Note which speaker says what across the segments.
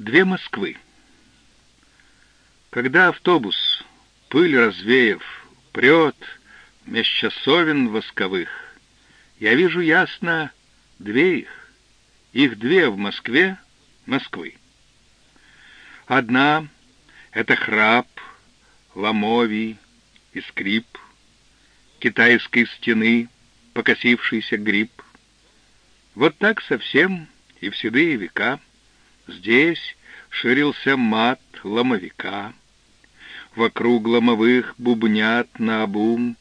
Speaker 1: Две Москвы. Когда автобус, пыль развеяв, прет меж часовен восковых, я вижу ясно две их. Их две в Москве, Москвы. Одна — это храп, ломовий и скрип китайской стены, покосившийся гриб. Вот так совсем и в седые века — Здесь ширился мат ломовика. Вокруг ломовых бубнят на обум,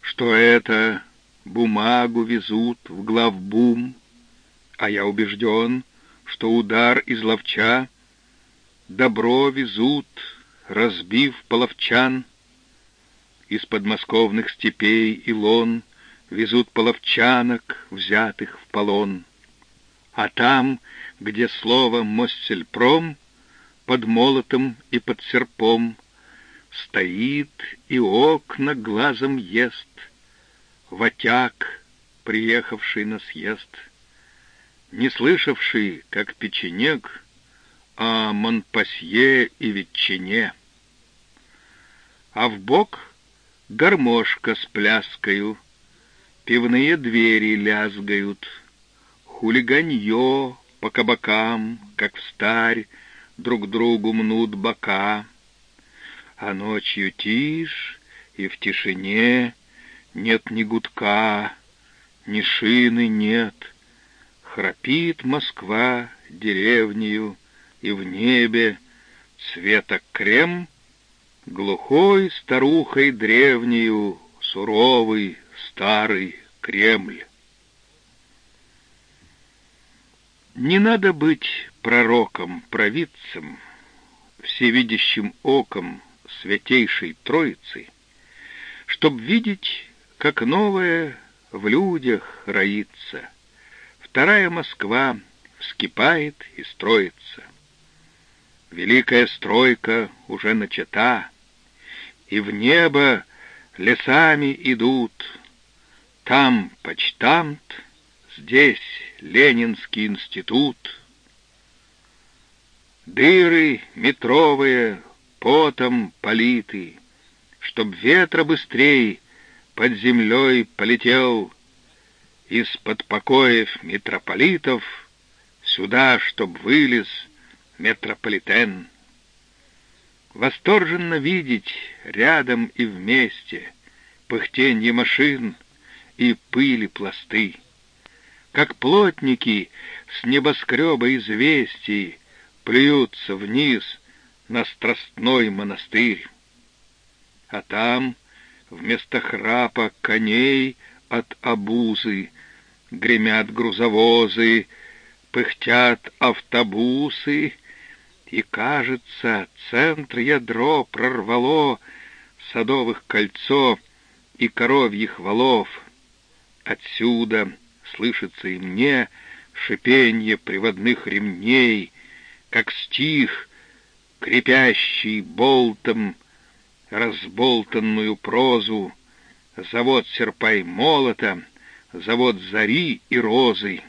Speaker 1: Что это бумагу везут в главбум. А я убежден, что удар из ловча Добро везут, разбив половчан. Из подмосковных степей и лон Везут половчанок, взятых в полон. А там где слово «Моссельпром» под молотом и под серпом стоит и окна глазом ест, ватяк, приехавший на съезд, не слышавший, как печенек, о Монпасье и ветчине. А в бок гармошка с пляскою, пивные двери лязгают, хулиганье по кабакам, как в старь, друг другу мнут бока. А ночью тишь, и в тишине нет ни гудка, ни шины нет. Храпит Москва деревнею, и в небе цвета крем, глухой старухой древнею, суровый старый Кремль. Не надо быть пророком, провидцем, всевидящим оком святейшей Троицы, чтоб видеть, как новое в людях роится. Вторая Москва вскипает и строится. Великая стройка уже начата, и в небо лесами идут. Там почтамт, здесь Ленинский институт. Дыры метровые, потом политы, Чтоб ветра быстрей под землей полетел Из-под покоев митрополитов Сюда, чтоб вылез метрополитен. Восторженно видеть рядом и вместе Пыхтенье машин и пыли пласты как плотники с небоскреба известий плюются вниз на страстной монастырь. А там вместо храпа коней от обузы гремят грузовозы, пыхтят автобусы, и, кажется, центр ядро прорвало садовых кольцо и коровьих валов. Отсюда слышится и мне шипенье приводных ремней, как стих, крепящий болтом разболтанную прозу, завод серпа и молота, завод зари и розы.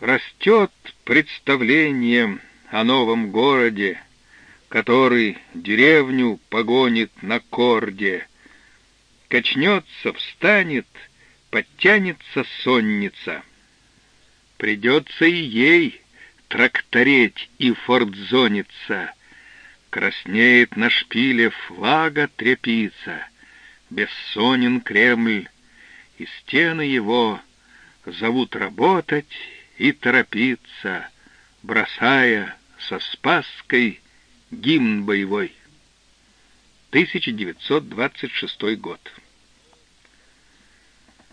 Speaker 1: Растет представление о новом городе, который деревню погонит на корде, качнется, встанет — подтянется сонница. Придется и ей трактореть и фордзониться. Краснеет на шпиле флага трепица, Бессонен Кремль, и стены его Зовут работать и торопиться, Бросая со Спасской гимн боевой. 1926 год.